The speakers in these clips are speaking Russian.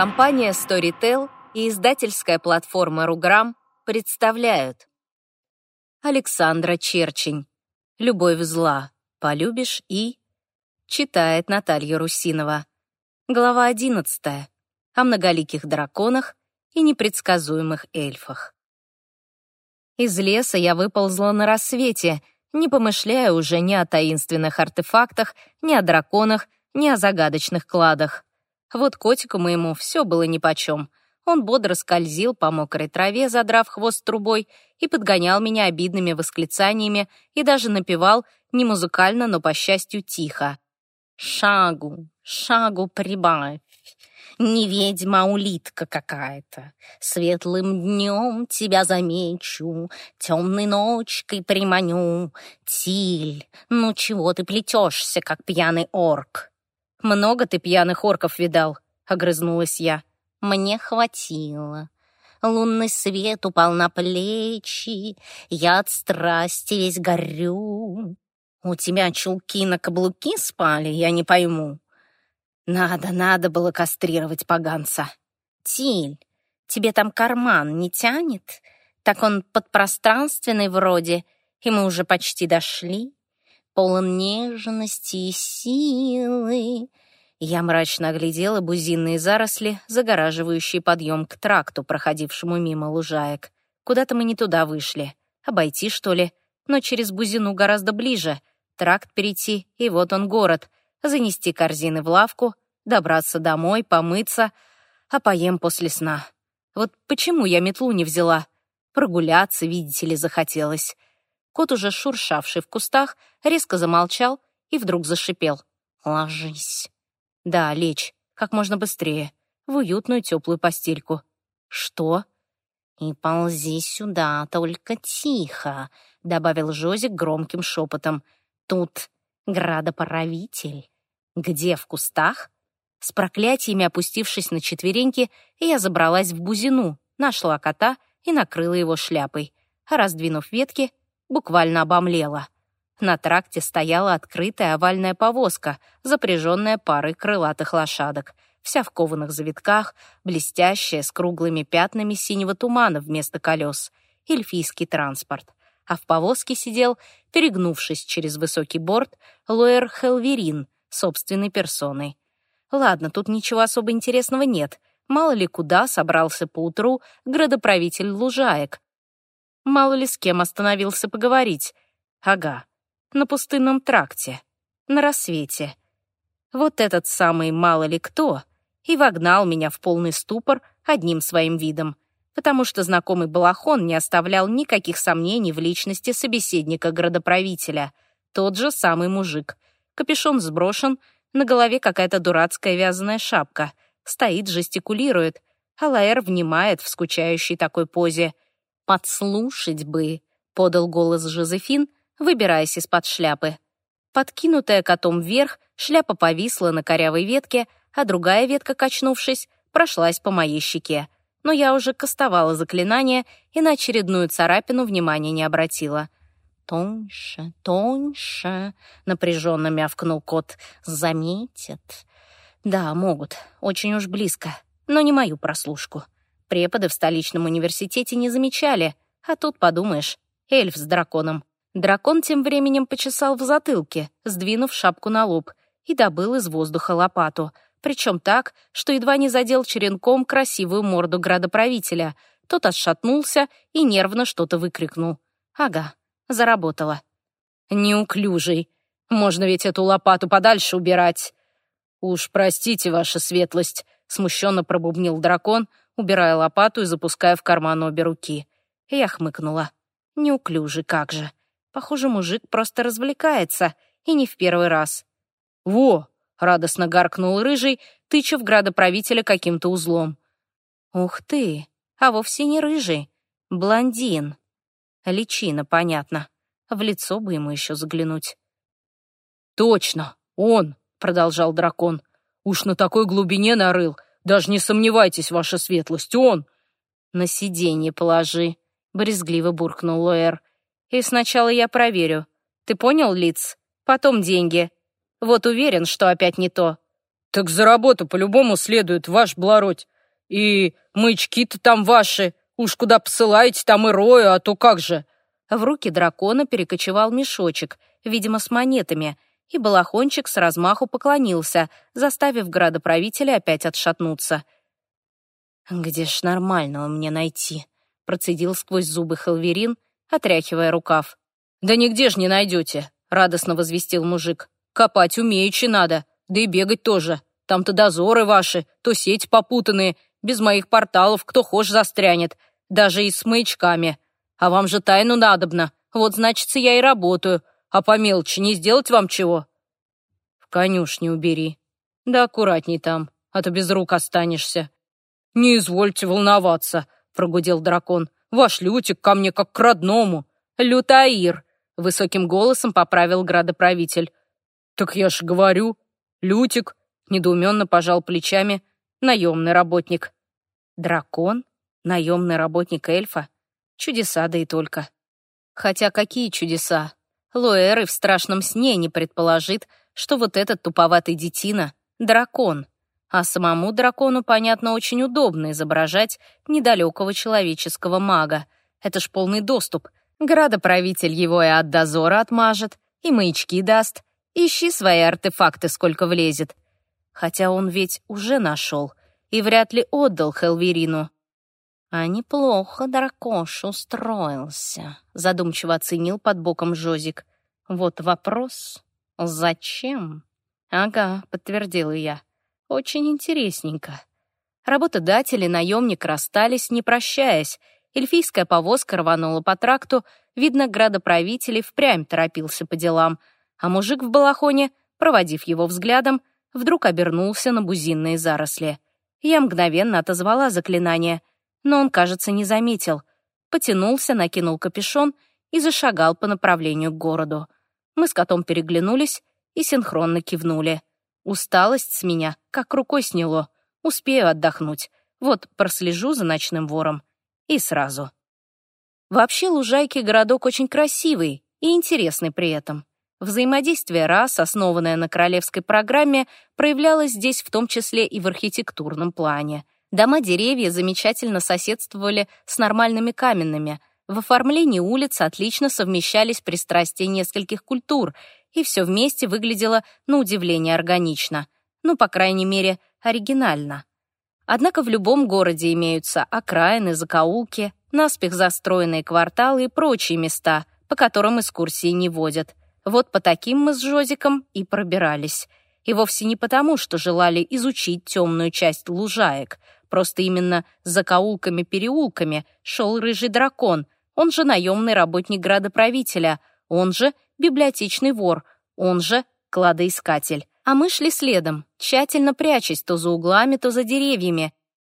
Компания Storytel и издательская платформа Руграм представляют Александра Черчень «Любовь зла. Полюбишь и...» Читает Наталья Русинова. Глава 11. О многоликих драконах и непредсказуемых эльфах. Из леса я выползла на рассвете, не помышляя уже ни о таинственных артефактах, ни о драконах, ни о загадочных кладах. Вот котику моему все было нипочем. Он бодро скользил по мокрой траве, задрав хвост трубой, и подгонял меня обидными восклицаниями и даже напевал, не музыкально, но, по счастью, тихо. «Шагу, шагу прибавь, не ведьма, а какая-то. Светлым днем тебя замечу, темной ночкой приманю. Тиль, ну чего ты плетешься, как пьяный орк?» «Много ты пьяных орков видал?» — огрызнулась я. «Мне хватило. Лунный свет упал на плечи, я от страсти весь горю. У тебя чулки на каблуки спали, я не пойму. Надо, надо было кастрировать поганца. Тиль, тебе там карман не тянет? Так он подпространственный вроде, и мы уже почти дошли полон нежности и силы. Я мрачно оглядела бузинные заросли, загораживающие подъем к тракту, проходившему мимо лужаек. Куда-то мы не туда вышли. Обойти, что ли? Но через бузину гораздо ближе. Тракт перейти, и вот он город. Занести корзины в лавку, добраться домой, помыться, а поем после сна. Вот почему я метлу не взяла? Прогуляться, видите ли, захотелось. Кот, уже шуршавший в кустах, резко замолчал и вдруг зашипел. «Ложись». «Да, лечь. Как можно быстрее. В уютную теплую постельку». «Что?» «И ползи сюда, только тихо», — добавил Жозик громким шепотом. «Тут градоправитель». «Где, в кустах?» С проклятиями опустившись на четвереньки, я забралась в бузину, нашла кота и накрыла его шляпой. Раздвинув ветки, буквально обомлела. На тракте стояла открытая овальная повозка, запряженная парой крылатых лошадок, вся в кованых завитках, блестящая, с круглыми пятнами синего тумана вместо колес. Эльфийский транспорт. А в повозке сидел, перегнувшись через высокий борт, Лоэр Хелверин, собственной персоной. Ладно, тут ничего особо интересного нет. Мало ли куда собрался поутру градоправитель Лужаек, Мало ли с кем остановился поговорить. Ага, на пустынном тракте, на рассвете. Вот этот самый мало ли кто и вогнал меня в полный ступор одним своим видом, потому что знакомый Балахон не оставлял никаких сомнений в личности собеседника градоправителя. Тот же самый мужик. Капюшон сброшен, на голове какая-то дурацкая вязаная шапка. Стоит, жестикулирует, а Лаэр внимает в скучающей такой позе — «Подслушать бы», — подал голос Жозефин, выбираясь из-под шляпы. Подкинутая котом вверх, шляпа повисла на корявой ветке, а другая ветка, качнувшись, прошлась по моей щеке. Но я уже кастовала заклинание и на очередную царапину внимания не обратила. «Тоньше, тоньше», — напряженно мявкнул кот, — «заметят». «Да, могут, очень уж близко, но не мою прослушку». Преподы в столичном университете не замечали, а тут, подумаешь, эльф с драконом. Дракон тем временем почесал в затылке, сдвинув шапку на лоб, и добыл из воздуха лопату, причем так, что едва не задел черенком красивую морду градоправителя. Тот отшатнулся и нервно что-то выкрикнул. Ага, заработало. «Неуклюжий. Можно ведь эту лопату подальше убирать». «Уж простите, ваша светлость», — смущенно пробубнил дракон, убирая лопату и запуская в карман обе руки. Я хмыкнула. Неуклюжий как же. Похоже, мужик просто развлекается, и не в первый раз. «Во!» — радостно гаркнул рыжий, тыча в градоправителя каким-то узлом. «Ух ты! А вовсе не рыжий. Блондин. Личина, понятно. В лицо бы ему еще заглянуть». «Точно! Он!» — продолжал дракон. «Уж на такой глубине нарыл, даже не сомневайтесь, ваша светлость, он!» «На сиденье положи», — брезгливо буркнул Лоэр. «И сначала я проверю. Ты понял, Лиц? Потом деньги. Вот уверен, что опять не то». «Так за работу по-любому следует, ваш Блородь. И маячки-то там ваши. Уж куда посылаете, там и рою, а то как же?» В руки дракона перекочевал мешочек, видимо, с монетами, и балахончик с размаху поклонился, заставив градоправителя опять отшатнуться. «Где ж нормального мне найти?» — процедил сквозь зубы Хелверин, отряхивая рукав. «Да нигде ж не найдете», — радостно возвестил мужик. «Копать умеючи надо, да и бегать тоже. Там-то дозоры ваши, то сеть попутанные, без моих порталов кто хошь застрянет, даже и с маячками. А вам же тайну надобно. Вот, значится, я и работаю. А по мелочи не сделать вам чего?» «В конюшне убери. Да аккуратней там, а то без рук останешься». «Не извольте волноваться», — прогудел дракон. «Ваш Лютик ко мне как к родному». «Лютаир», — высоким голосом поправил градоправитель. «Так я ж говорю, Лютик», — недоуменно пожал плечами наемный работник. «Дракон? Наемный работник эльфа? Чудеса, да и только. Хотя какие чудеса? Луэр и в страшном сне не предположит, что вот этот туповатый детина — дракон. А самому дракону, понятно, очень удобно изображать недалекого человеческого мага. Это ж полный доступ. Градоправитель его и от дозора отмажет, и маячки даст. Ищи свои артефакты, сколько влезет. Хотя он ведь уже нашел и вряд ли отдал Хелверину. «А неплохо дракош устроился», — задумчиво оценил под боком Жозик. «Вот вопрос. Зачем?» «Ага», — подтвердила я. «Очень интересненько». Работодатель и наемник расстались, не прощаясь. Эльфийская повозка рванула по тракту, видно, градоправитель впрямь торопился по делам, а мужик в балахоне, проводив его взглядом, вдруг обернулся на бузинные заросли. Я мгновенно отозвала заклинание — но он, кажется, не заметил. Потянулся, накинул капюшон и зашагал по направлению к городу. Мы с котом переглянулись и синхронно кивнули. Усталость с меня как рукой сняло. Успею отдохнуть. Вот прослежу за ночным вором. И сразу. Вообще Лужайки городок очень красивый и интересный при этом. Взаимодействие рас, основанное на королевской программе, проявлялось здесь в том числе и в архитектурном плане — Дома-деревья замечательно соседствовали с нормальными каменными. В оформлении улиц отлично совмещались пристрастия нескольких культур, и все вместе выглядело, на удивление, органично. Ну, по крайней мере, оригинально. Однако в любом городе имеются окраины, закоулки, наспех застроенные кварталы и прочие места, по которым экскурсии не водят. Вот по таким мы с Жозиком и пробирались. И вовсе не потому, что желали изучить темную часть лужаек — Просто именно закоулками-переулками шел рыжий дракон, он же наемный работник градоправителя, он же библиотечный вор, он же кладоискатель. А мы шли следом, тщательно прячась то за углами, то за деревьями.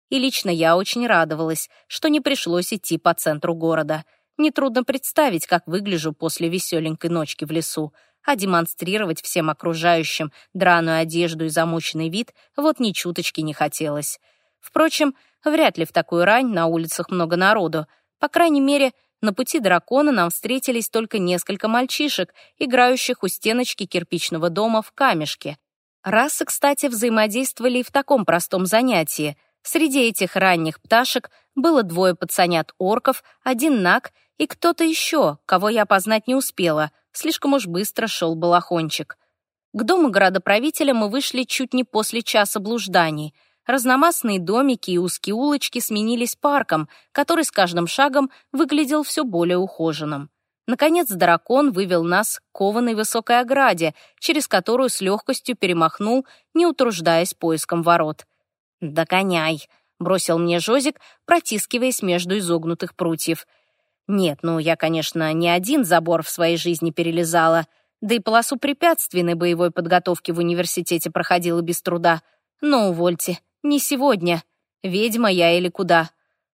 И лично я очень радовалась, что не пришлось идти по центру города. Нетрудно представить, как выгляжу после веселенькой ночки в лесу, а демонстрировать всем окружающим драную одежду и замученный вид вот ни чуточки не хотелось. Впрочем, вряд ли в такую рань на улицах много народу. По крайней мере, на пути дракона нам встретились только несколько мальчишек, играющих у стеночки кирпичного дома в камешке. Расы, кстати, взаимодействовали и в таком простом занятии. Среди этих ранних пташек было двое пацанят орков, один наг и кто-то еще, кого я познать не успела, слишком уж быстро шел балахончик. К дому градоправителя мы вышли чуть не после часа блужданий — Разномастные домики и узкие улочки сменились парком, который с каждым шагом выглядел все более ухоженным. Наконец дракон вывел нас к кованой высокой ограде, через которую с легкостью перемахнул, не утруждаясь поиском ворот. «Догоняй!» — бросил мне Жозик, протискиваясь между изогнутых прутьев. Нет, ну я, конечно, не один забор в своей жизни перелезала, да и полосу препятственной боевой подготовки в университете проходила без труда. Но увольте, не сегодня. Ведьма я или куда.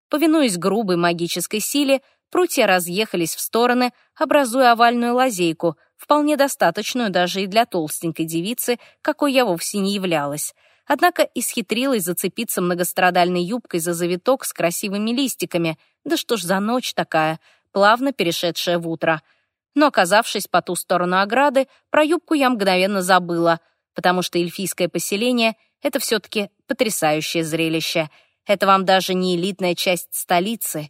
Повинуясь грубой магической силе, прутья разъехались в стороны, образуя овальную лазейку, вполне достаточную даже и для толстенькой девицы, какой я вовсе не являлась. Однако исхитрилась зацепиться многострадальной юбкой за завиток с красивыми листиками. Да что ж за ночь такая, плавно перешедшая в утро. Но, оказавшись по ту сторону ограды, про юбку я мгновенно забыла, потому что эльфийское поселение — Это все-таки потрясающее зрелище. Это вам даже не элитная часть столицы.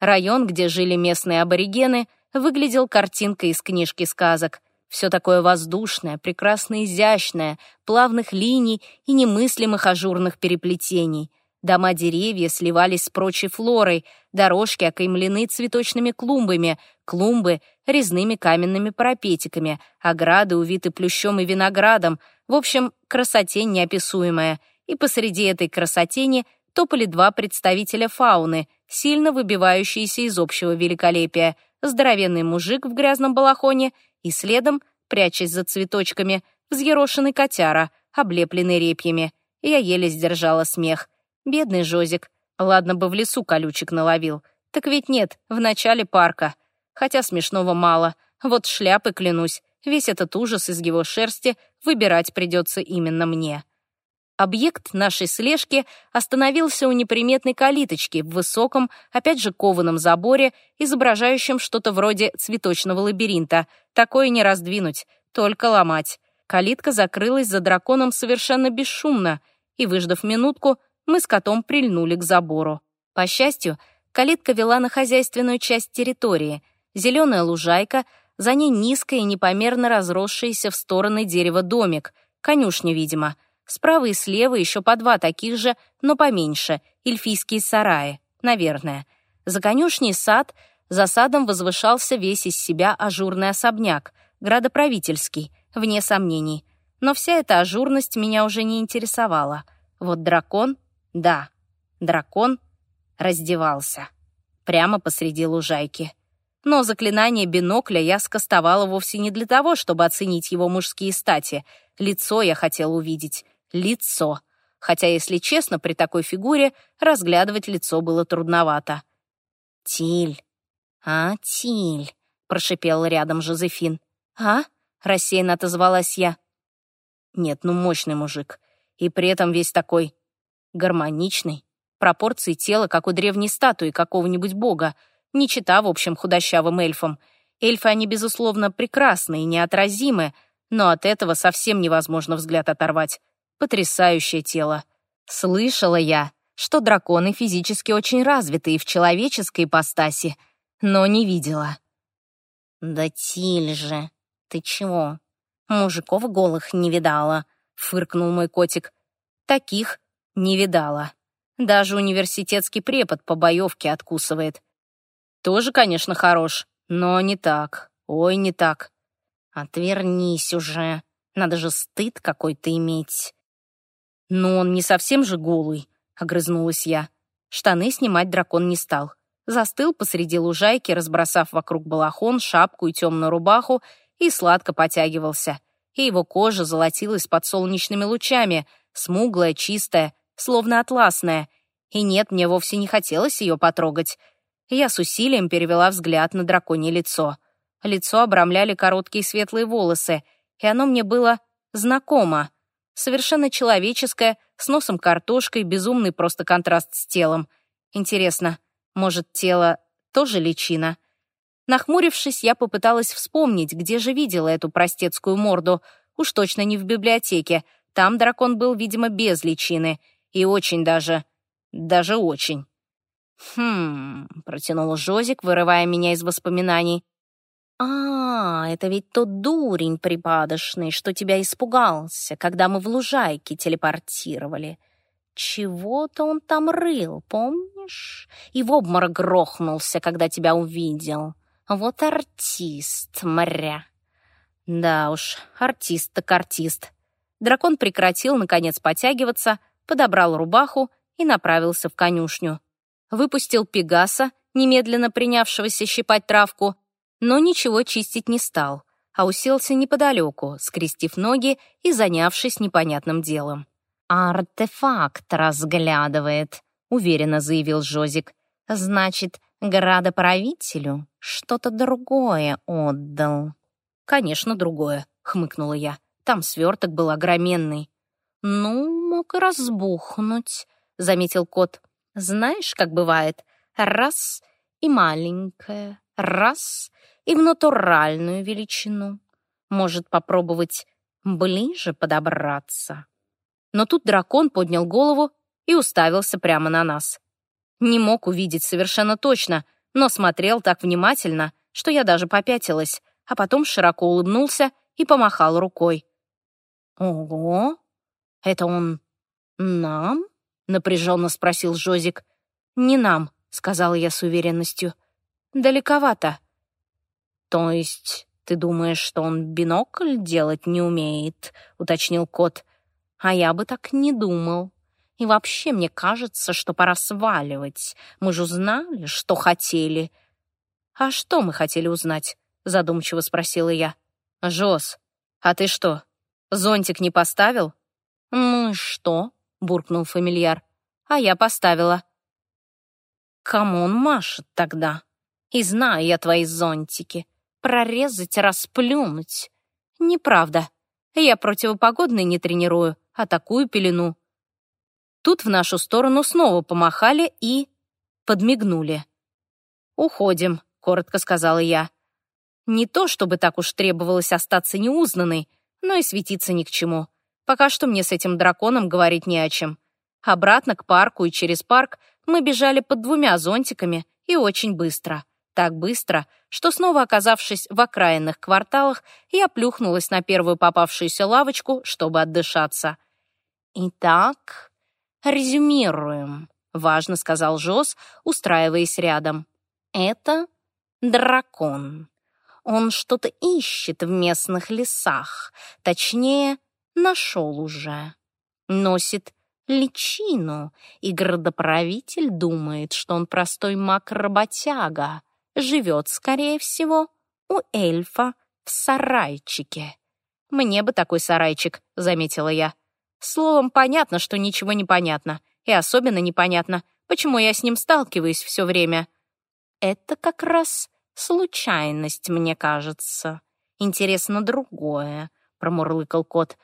Район, где жили местные аборигены, выглядел картинкой из книжки сказок. Все такое воздушное, прекрасно изящное, плавных линий и немыслимых ажурных переплетений. Дома-деревья сливались с прочей флорой, дорожки окаймлены цветочными клумбами, клумбы — резными каменными парапетиками, ограды увиты плющом и виноградом. В общем, красоте неописуемая. И посреди этой красотени топали два представителя фауны, сильно выбивающиеся из общего великолепия. Здоровенный мужик в грязном балахоне и следом, прячась за цветочками, взъерошенный котяра, облепленный репьями. Я еле сдержала смех. Бедный Жозик. Ладно бы в лесу колючек наловил. Так ведь нет, в начале парка. Хотя смешного мало. Вот шляпы, клянусь, весь этот ужас из его шерсти выбирать придется именно мне. Объект нашей слежки остановился у неприметной калиточки в высоком, опять же кованом заборе, изображающем что-то вроде цветочного лабиринта. Такое не раздвинуть, только ломать. Калитка закрылась за драконом совершенно бесшумно, и, выждав минутку, мы с котом прильнули к забору. По счастью, калитка вела на хозяйственную часть территории. Зеленая лужайка, за ней низкая и непомерно разросшаяся в стороны дерева домик, конюшня, видимо. Справа и слева еще по два таких же, но поменьше, эльфийские сараи, наверное. За конюшней сад, за садом возвышался весь из себя ажурный особняк, градоправительский, вне сомнений. Но вся эта ажурность меня уже не интересовала. Вот дракон да, дракон раздевался. Прямо посреди лужайки. Но заклинание бинокля я скостовала вовсе не для того, чтобы оценить его мужские стати. Лицо я хотела увидеть. Лицо. Хотя, если честно, при такой фигуре разглядывать лицо было трудновато. «Тиль! А, Тиль!» — прошипел рядом Жозефин. «А?» — рассеянно отозвалась я. «Нет, ну мощный мужик. И при этом весь такой гармоничный, пропорции тела, как у древней статуи какого-нибудь бога, не чита, в общем, худощавым эльфам. Эльфы, они, безусловно, прекрасны и неотразимы, но от этого совсем невозможно взгляд оторвать. Потрясающее тело. Слышала я, что драконы физически очень развиты и в человеческой ипостаси, но не видела. «Да Тиль же, ты чего? Мужиков голых не видала», — фыркнул мой котик. «Таких не видала. Даже университетский препод по боевке откусывает. Тоже, конечно, хорош, но не так. Ой, не так. Отвернись уже. Надо же стыд какой-то иметь. Ну, он не совсем же голый, огрызнулась я. Штаны снимать дракон не стал. Застыл посреди лужайки, разбросав вокруг балахон, шапку и темную рубаху, и сладко потягивался. И его кожа золотилась под солнечными лучами, смуглая, чистая, словно атласная, и нет, мне вовсе не хотелось ее потрогать. Я с усилием перевела взгляд на драконье лицо. Лицо обрамляли короткие светлые волосы, и оно мне было знакомо. Совершенно человеческое, с носом картошкой, безумный просто контраст с телом. Интересно, может, тело тоже личина? Нахмурившись, я попыталась вспомнить, где же видела эту простецкую морду. Уж точно не в библиотеке. Там дракон был, видимо, без личины — и очень даже... даже очень. «Хм...» — протянул Жозик, вырывая меня из воспоминаний. «А, это ведь тот дурень припадочный, что тебя испугался, когда мы в лужайке телепортировали. Чего-то он там рыл, помнишь? И в обморок грохнулся, когда тебя увидел. Вот артист, моря». Да уж, артист так артист. Дракон прекратил, наконец, потягиваться, подобрал рубаху и направился в конюшню. Выпустил Пегаса, немедленно принявшегося щипать травку, но ничего чистить не стал, а уселся неподалеку, скрестив ноги и занявшись непонятным делом. «Артефакт разглядывает», — уверенно заявил Жозик. «Значит, градоправителю что-то другое отдал». «Конечно, другое», — хмыкнула я. «Там сверток был огроменный». «Ну, мог и разбухнуть», — заметил кот. «Знаешь, как бывает, раз и маленькое, раз и в натуральную величину. Может попробовать ближе подобраться». Но тут дракон поднял голову и уставился прямо на нас. Не мог увидеть совершенно точно, но смотрел так внимательно, что я даже попятилась, а потом широко улыбнулся и помахал рукой. «Ого! Это он нам?» — напряженно спросил Жозик. «Не нам», — сказала я с уверенностью. «Далековато». «То есть ты думаешь, что он бинокль делать не умеет?» — уточнил кот. «А я бы так не думал. И вообще мне кажется, что пора сваливать. Мы же узнали, что хотели». «А что мы хотели узнать?» — задумчиво спросила я. «Жоз, а ты что, зонтик не поставил?» «Ну и что?» — буркнул фамильяр. «А я поставила». «Кому он машет тогда? И знаю я твои зонтики. Прорезать, расплюнуть. Неправда. Я противопогодный не тренирую, а такую пелену». Тут в нашу сторону снова помахали и... подмигнули. «Уходим», — коротко сказала я. Не то, чтобы так уж требовалось остаться неузнанной, но и светиться ни к чему. Пока что мне с этим драконом говорить не о чем. Обратно к парку и через парк мы бежали под двумя зонтиками и очень быстро. Так быстро, что снова оказавшись в окраинных кварталах, я плюхнулась на первую попавшуюся лавочку, чтобы отдышаться. «Итак, резюмируем», — важно сказал Жоз, устраиваясь рядом. «Это дракон. Он что-то ищет в местных лесах. Точнее, нашел уже. Носит личину, и градоправитель думает, что он простой маг-работяга. Живет, скорее всего, у эльфа в сарайчике. «Мне бы такой сарайчик», — заметила я. Словом, понятно, что ничего не понятно. И особенно непонятно, почему я с ним сталкиваюсь все время. Это как раз случайность, мне кажется. Интересно другое, промурлыкал кот.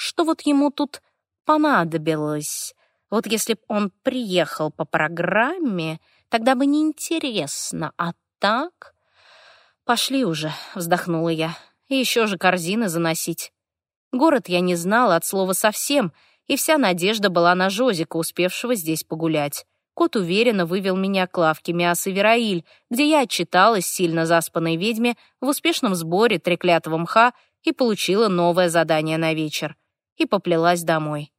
Что вот ему тут понадобилось? Вот если б он приехал по программе, тогда бы неинтересно, а так... «Пошли уже», — вздохнула я. «И еще же корзины заносить». Город я не знала от слова совсем, и вся надежда была на Жозика, успевшего здесь погулять. Кот уверенно вывел меня к лавке мяса Вераиль, где я отчиталась сильно заспанной ведьме в успешном сборе треклятого мха и получила новое задание на вечер. И поплелась домой.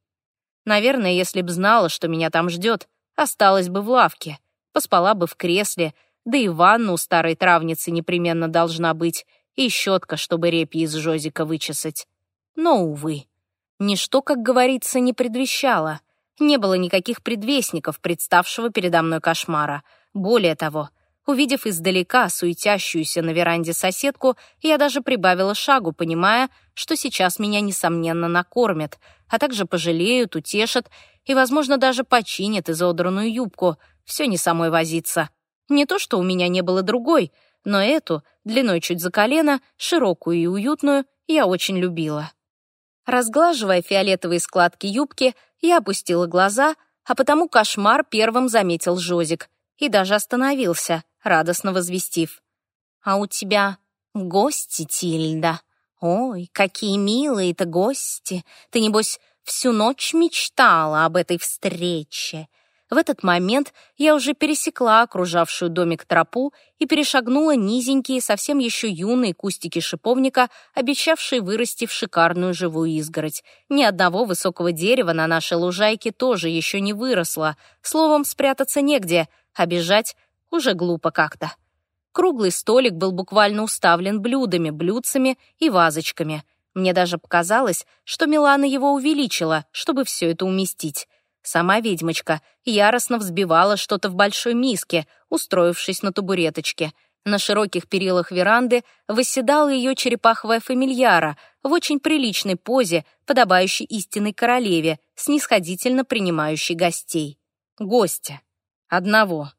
Наверное, если б знала, что меня там ждет, осталась бы в лавке, поспала бы в кресле, да и ванна у старой травницы непременно должна быть, и щетка, чтобы репьи из жозика вычесать. Но, увы, ничто, как говорится, не предвещало — не было никаких предвестников представшего передо мной кошмара. Более того, увидев издалека суетящуюся на веранде соседку, я даже прибавила шагу, понимая, что сейчас меня, несомненно, накормят, а также пожалеют, утешат и, возможно, даже починят изодранную юбку. Все не самой возиться. Не то, что у меня не было другой, но эту, длиной чуть за колено, широкую и уютную, я очень любила. Разглаживая фиолетовые складки юбки, я опустила глаза, а потому кошмар первым заметил Жозик и даже остановился, радостно возвестив. «А у тебя гости, Тильда? Ой, какие милые-то гости! Ты, небось, всю ночь мечтала об этой встрече. В этот момент я уже пересекла окружавшую домик тропу и перешагнула низенькие, совсем еще юные кустики шиповника, обещавшие вырасти в шикарную живую изгородь. Ни одного высокого дерева на нашей лужайке тоже еще не выросло. Словом, спрятаться негде, а бежать уже глупо как-то. Круглый столик был буквально уставлен блюдами, блюдцами и вазочками. Мне даже показалось, что Милана его увеличила, чтобы все это уместить. Сама ведьмочка яростно взбивала что-то в большой миске, устроившись на табуреточке. На широких перилах веранды восседала ее черепаховая фамильяра в очень приличной позе, подобающей истинной королеве, снисходительно принимающей гостей. Гостя. Одного.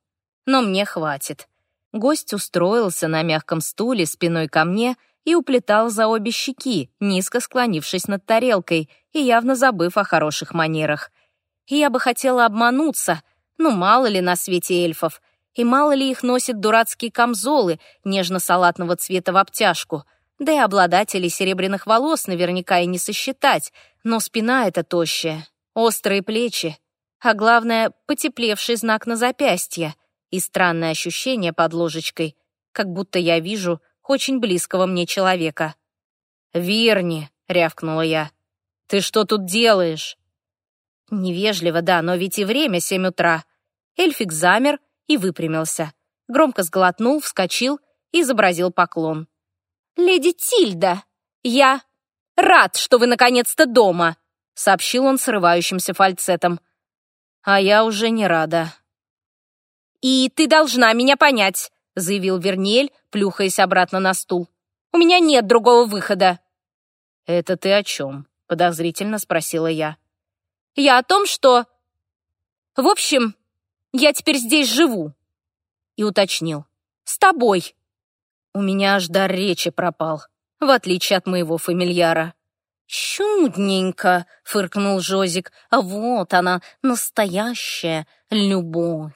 Но мне хватит. Гость устроился на мягком стуле спиной ко мне и уплетал за обе щеки, низко склонившись над тарелкой и явно забыв о хороших манерах — я бы хотела обмануться, ну мало ли на свете эльфов, и мало ли их носят дурацкие камзолы нежно-салатного цвета в обтяжку, да и обладателей серебряных волос наверняка и не сосчитать, но спина эта тощая, острые плечи, а главное, потеплевший знак на запястье и странное ощущение под ложечкой, как будто я вижу очень близкого мне человека. «Верни!» — рявкнула я. «Ты что тут делаешь?» Невежливо, да, но ведь и время семь утра. Эльфик замер и выпрямился. Громко сглотнул, вскочил и изобразил поклон. «Леди Тильда, я рад, что вы наконец-то дома!» сообщил он срывающимся фальцетом. «А я уже не рада». «И ты должна меня понять», — заявил Верниель, плюхаясь обратно на стул. «У меня нет другого выхода». «Это ты о чем?» — подозрительно спросила я. «Я о том, что... В общем, я теперь здесь живу». И уточнил. «С тобой». У меня аж дар речи пропал, в отличие от моего фамильяра. «Чудненько!» — фыркнул Жозик. «А вот она, настоящая любовь.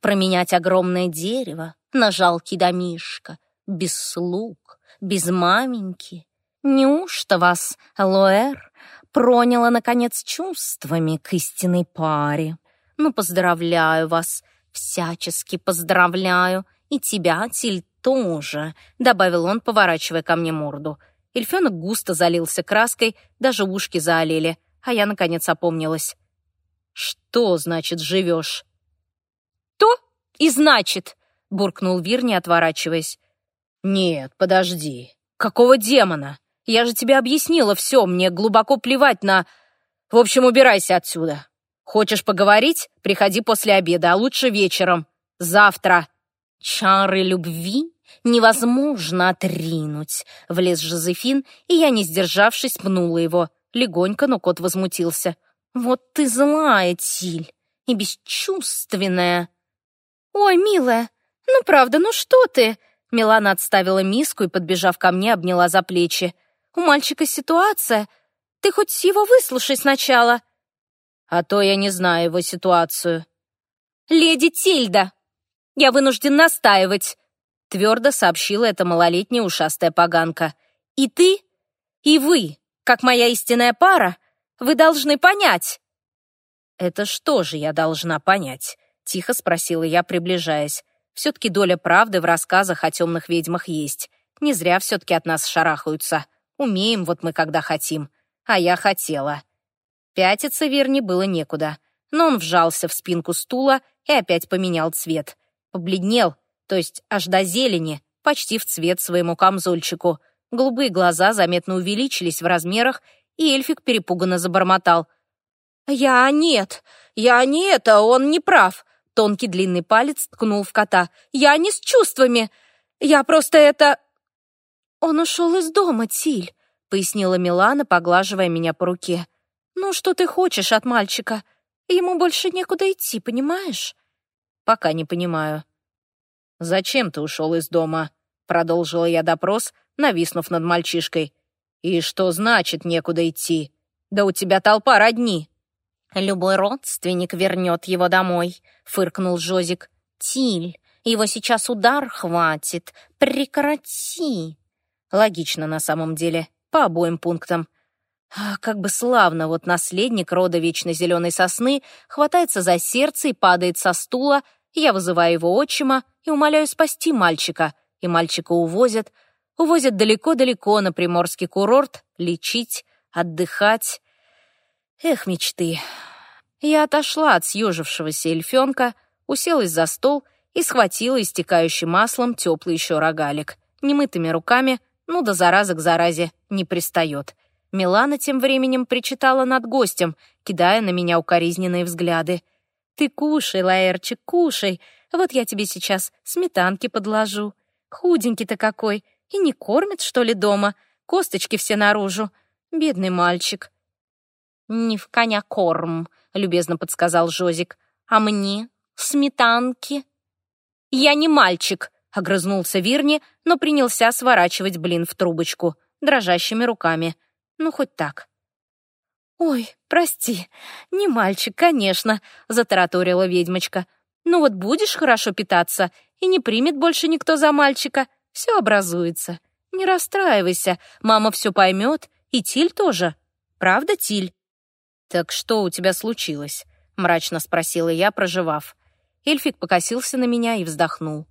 Променять огромное дерево на жалкий домишко, без слуг, без маменьки. Неужто вас, Лоэр, проняло, наконец, чувствами к истинной паре? Ну, поздравляю вас, всячески поздравляю, и тебя, Тиль, тоже», — добавил он, поворачивая ко мне морду — Эльфенок густо залился краской, даже ушки заолели, а я, наконец, опомнилась. «Что значит живешь?» «То и значит», — буркнул Вир, не отворачиваясь. «Нет, подожди. Какого демона? Я же тебе объяснила все, мне глубоко плевать на... В общем, убирайся отсюда. Хочешь поговорить? Приходи после обеда, а лучше вечером. Завтра. Чары любви невозможно отринуть!» — влез Жозефин, и я, не сдержавшись, пнула его. Легонько, но кот возмутился. «Вот ты злая, Тиль, и бесчувственная!» «Ой, милая, ну правда, ну что ты?» Милана отставила миску и, подбежав ко мне, обняла за плечи. «У мальчика ситуация. Ты хоть его выслушай сначала». «А то я не знаю его ситуацию». «Леди Тильда, я вынужден настаивать твердо сообщила эта малолетняя ушастая поганка. «И ты, и вы, как моя истинная пара, вы должны понять!» «Это что же я должна понять?» — тихо спросила я, приближаясь. «Все-таки доля правды в рассказах о темных ведьмах есть. Не зря все-таки от нас шарахаются. Умеем вот мы, когда хотим. А я хотела». Пятиться Верни было некуда, но он вжался в спинку стула и опять поменял цвет. Побледнел, то есть аж до зелени, почти в цвет своему камзольчику. Голубые глаза заметно увеличились в размерах, и эльфик перепуганно забормотал. «Я нет, я не это, он не прав». Тонкий длинный палец ткнул в кота. «Я не с чувствами, я просто это...» «Он ушел из дома, Тиль», — пояснила Милана, поглаживая меня по руке. «Ну, что ты хочешь от мальчика? Ему больше некуда идти, понимаешь?» «Пока не понимаю». «Зачем ты ушел из дома?» — продолжила я допрос, нависнув над мальчишкой. «И что значит некуда идти? Да у тебя толпа родни». «Любой родственник вернет его домой», — фыркнул Жозик. «Тиль, его сейчас удар хватит. Прекрати». Логично на самом деле, по обоим пунктам. А как бы славно, вот наследник рода вечно зеленой сосны хватается за сердце и падает со стула, я вызываю его отчима и умоляю спасти мальчика, и мальчика увозят, увозят далеко-далеко на приморский курорт, лечить, отдыхать. Эх, мечты. Я отошла от съежившегося эльфенка, уселась за стол и схватила истекающий маслом теплый еще рогалик. Немытыми руками, ну да зараза к заразе, не пристает. Милана тем временем причитала над гостем, кидая на меня укоризненные взгляды. Ты кушай, Лаэрчик, кушай. Вот я тебе сейчас сметанки подложу. Худенький-то какой. И не кормит, что ли, дома? Косточки все наружу. Бедный мальчик. «Не в коня корм», — любезно подсказал Жозик. «А мне сметанки». «Я не мальчик», — огрызнулся Вирни, но принялся сворачивать блин в трубочку, дрожащими руками. Ну, хоть так. «Ой, прости, не мальчик, конечно», — затараторила ведьмочка. «Ну вот будешь хорошо питаться, и не примет больше никто за мальчика. Все образуется. Не расстраивайся, мама все поймет, и Тиль тоже. Правда, Тиль?» «Так что у тебя случилось?» — мрачно спросила я, проживав. Эльфик покосился на меня и вздохнул.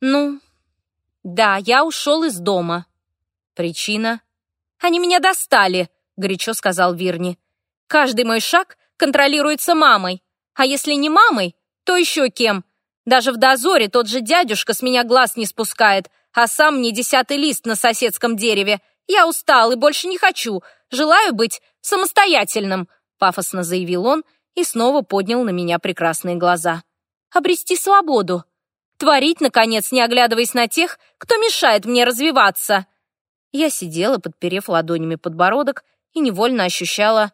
«Ну, да, я ушел из дома». «Причина?» «Они меня достали», — горячо сказал Вирни. «Каждый мой шаг контролируется мамой. А если не мамой, то еще кем. Даже в дозоре тот же дядюшка с меня глаз не спускает, а сам мне десятый лист на соседском дереве. Я устал и больше не хочу. Желаю быть самостоятельным», — пафосно заявил он и снова поднял на меня прекрасные глаза. «Обрести свободу. Творить, наконец, не оглядываясь на тех, кто мешает мне развиваться». Я сидела, подперев ладонями подбородок, и невольно ощущала,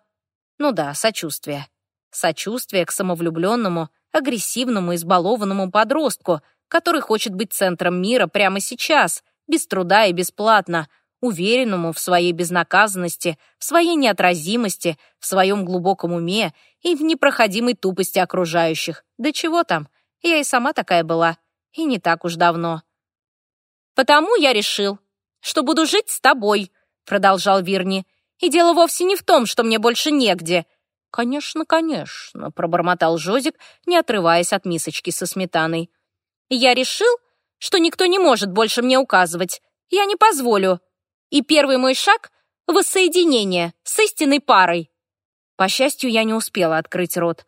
ну да, сочувствие. Сочувствие к самовлюбленному, агрессивному, избалованному подростку, который хочет быть центром мира прямо сейчас, без труда и бесплатно, уверенному в своей безнаказанности, в своей неотразимости, в своем глубоком уме и в непроходимой тупости окружающих. Да чего там, я и сама такая была, и не так уж давно. «Потому я решил, что буду жить с тобой», — продолжал Вирни. «И дело вовсе не в том, что мне больше негде». «Конечно, конечно», — пробормотал Жозик, не отрываясь от мисочки со сметаной. «Я решил, что никто не может больше мне указывать. Я не позволю. И первый мой шаг — воссоединение с истинной парой. По счастью, я не успела открыть рот.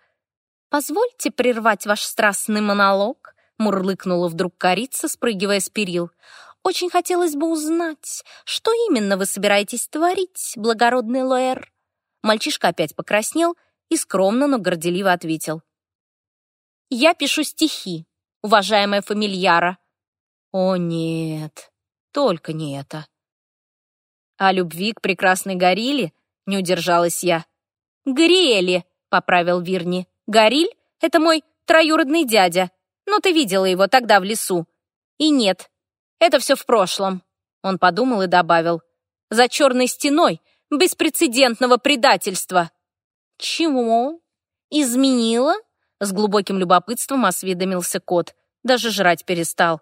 «Позвольте прервать ваш страстный монолог», — мурлыкнула вдруг корица, спрыгивая с перил. «Очень хотелось бы узнать, что именно вы собираетесь творить, благородный Лоэр?» Мальчишка опять покраснел и скромно, но горделиво ответил. «Я пишу стихи, уважаемая фамильяра». «О, нет, только не это». «О любви к прекрасной горилле?» — не удержалась я. «Гориэле», — поправил Вирни. «Гориль — это мой троюродный дядя. Ну, ты видела его тогда в лесу. И нет, это все в прошлом». Он подумал и добавил. «За черной стеной беспрецедентного предательства». «Чего? Изменила?» С глубоким любопытством осведомился кот. Даже жрать перестал.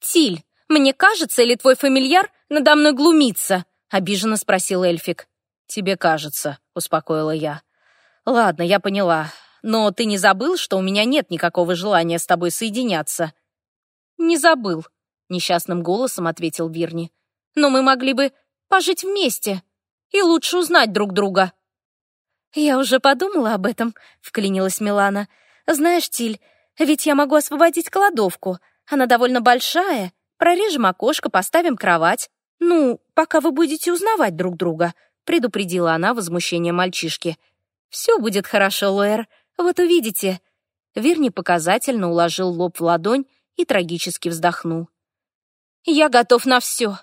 «Тиль, мне кажется, или твой фамильяр надо мной глумится?» обиженно спросил эльфик. «Тебе кажется», — успокоила я. «Ладно, я поняла. Но ты не забыл, что у меня нет никакого желания с тобой соединяться?» «Не забыл», — несчастным голосом ответил Вирни. «Но мы могли бы пожить вместе и лучше узнать друг друга». «Я уже подумала об этом», — вклинилась Милана. «Знаешь, Тиль, ведь я могу освободить кладовку. Она довольно большая. Прорежем окошко, поставим кровать. «Ну, пока вы будете узнавать друг друга», — предупредила она возмущение мальчишки. «Все будет хорошо, Лоэр, вот увидите». Верни показательно уложил лоб в ладонь и трагически вздохнул. «Я готов на все.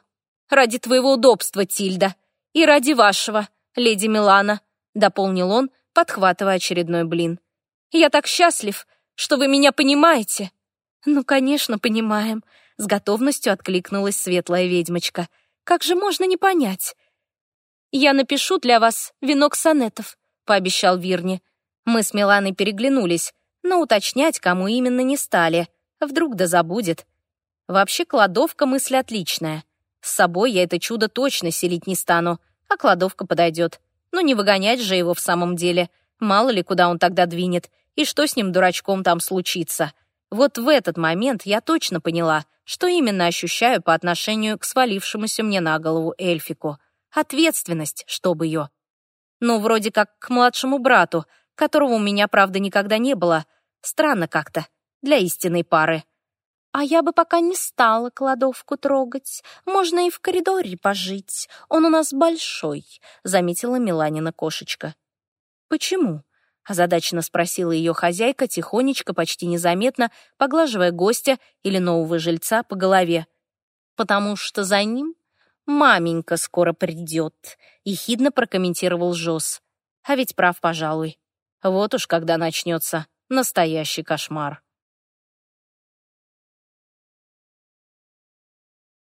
Ради твоего удобства, Тильда, и ради вашего, леди Милана», — дополнил он, подхватывая очередной блин. «Я так счастлив, что вы меня понимаете». «Ну, конечно, понимаем», — с готовностью откликнулась светлая ведьмочка — как же можно не понять? «Я напишу для вас венок сонетов», — пообещал Вирни. Мы с Миланой переглянулись, но уточнять, кому именно, не стали. Вдруг да забудет. Вообще, кладовка — мысль отличная. С собой я это чудо точно селить не стану, а кладовка подойдет. Ну, не выгонять же его в самом деле. Мало ли, куда он тогда двинет, и что с ним, дурачком, там случится. Вот в этот момент я точно поняла, что именно ощущаю по отношению к свалившемуся мне на голову эльфику. Ответственность, чтобы ее. Ну, вроде как к младшему брату, которого у меня, правда, никогда не было. Странно как-то, для истинной пары. А я бы пока не стала кладовку трогать. Можно и в коридоре пожить. Он у нас большой, — заметила Миланина кошечка. Почему? озадаченно спросила ее хозяйка, тихонечко, почти незаметно, поглаживая гостя или нового жильца по голове. «Потому что за ним маменька скоро придет», — ехидно прокомментировал Жос. «А ведь прав, пожалуй. Вот уж когда начнется настоящий кошмар».